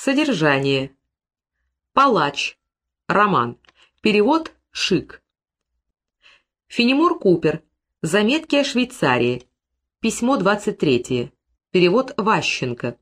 Содержание. Палач. Роман. Перевод Шик. Фенемор Купер. Заметки о Швейцарии. Письмо 23. Перевод Ващенко.